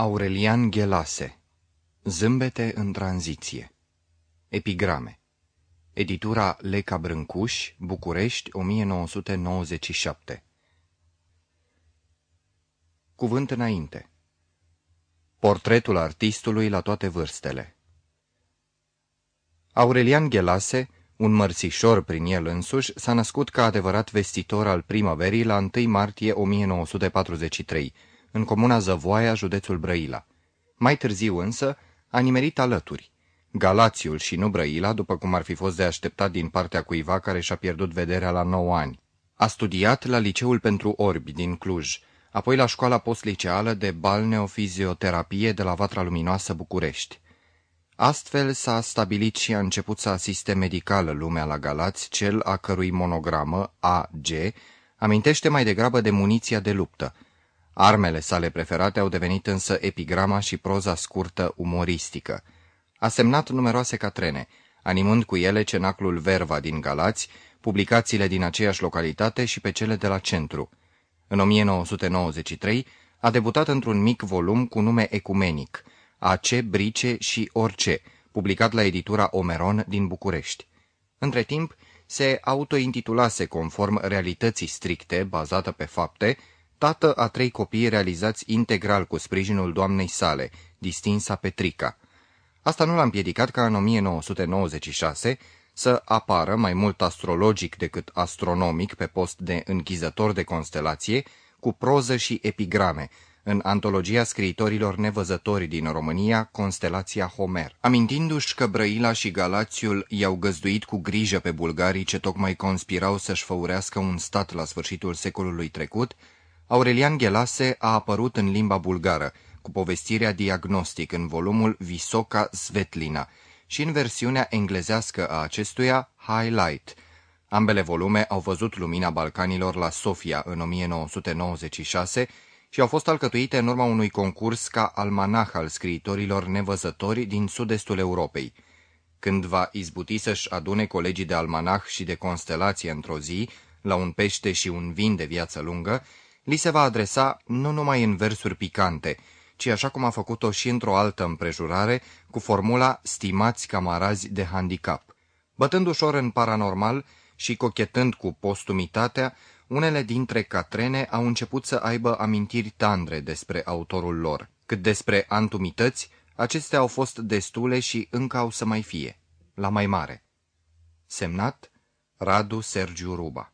Aurelian Ghelase Zâmbete în tranziție Epigrame Editura Leca Brâncuș, București, 1997 Cuvânt înainte. Portretul artistului la toate vârstele. Aurelian Ghelase, un mărțișor prin el însuși, s-a născut ca adevărat vestitor al primăverii la 1 martie 1943, în comuna Zăvoaia, județul Brăila. Mai târziu însă a nimerit alături. Galațiul și nu Brăila, după cum ar fi fost de așteptat din partea cuiva care și-a pierdut vederea la 9 ani. A studiat la Liceul pentru Orbi din Cluj, apoi la școala postliceală de balneofizioterapie de la Vatra Luminoasă București. Astfel s-a stabilit și a început să asiste medicală lumea la Galați, cel a cărui monogramă, AG, amintește mai degrabă de muniția de luptă, Armele sale preferate au devenit însă epigrama și proza scurtă umoristică. A semnat numeroase catrene, animând cu ele cenaclul Verva din Galați, publicațiile din aceeași localitate și pe cele de la centru. În 1993 a debutat într-un mic volum cu nume ecumenic, AC, Brice și Orice, publicat la editura Omeron din București. Între timp, se autointitulase conform realității stricte, bazată pe fapte, tată a trei copii realizați integral cu sprijinul doamnei sale, distinsa Petrica. Asta nu l-a împiedicat ca în 1996 să apară mai mult astrologic decât astronomic pe post de închizător de constelație, cu proză și epigrame, în antologia scriitorilor nevăzători din România, Constelația Homer. Amintindu-și că Brăila și Galațiul i-au găzduit cu grijă pe bulgarii ce tocmai conspirau să-și făurească un stat la sfârșitul secolului trecut, Aurelian Ghelase a apărut în limba bulgară, cu povestirea diagnostic în volumul Visoka Svetlina și în versiunea englezească a acestuia Highlight. Ambele volume au văzut lumina Balcanilor la Sofia în 1996 și au fost alcătuite în urma unui concurs ca almanah al scriitorilor nevăzători din sud-estul Europei. Când va izbuti să-și adune colegii de almanah și de constelație într-o zi, la un pește și un vin de viață lungă, li se va adresa nu numai în versuri picante, ci așa cum a făcut-o și într-o altă împrejurare, cu formula stimați camarazi de handicap. Bătând ușor în paranormal și cochetând cu postumitatea, unele dintre catrene au început să aibă amintiri tandre despre autorul lor. Cât despre antumități, acestea au fost destule și încă au să mai fie, la mai mare. Semnat Radu Sergiu Ruba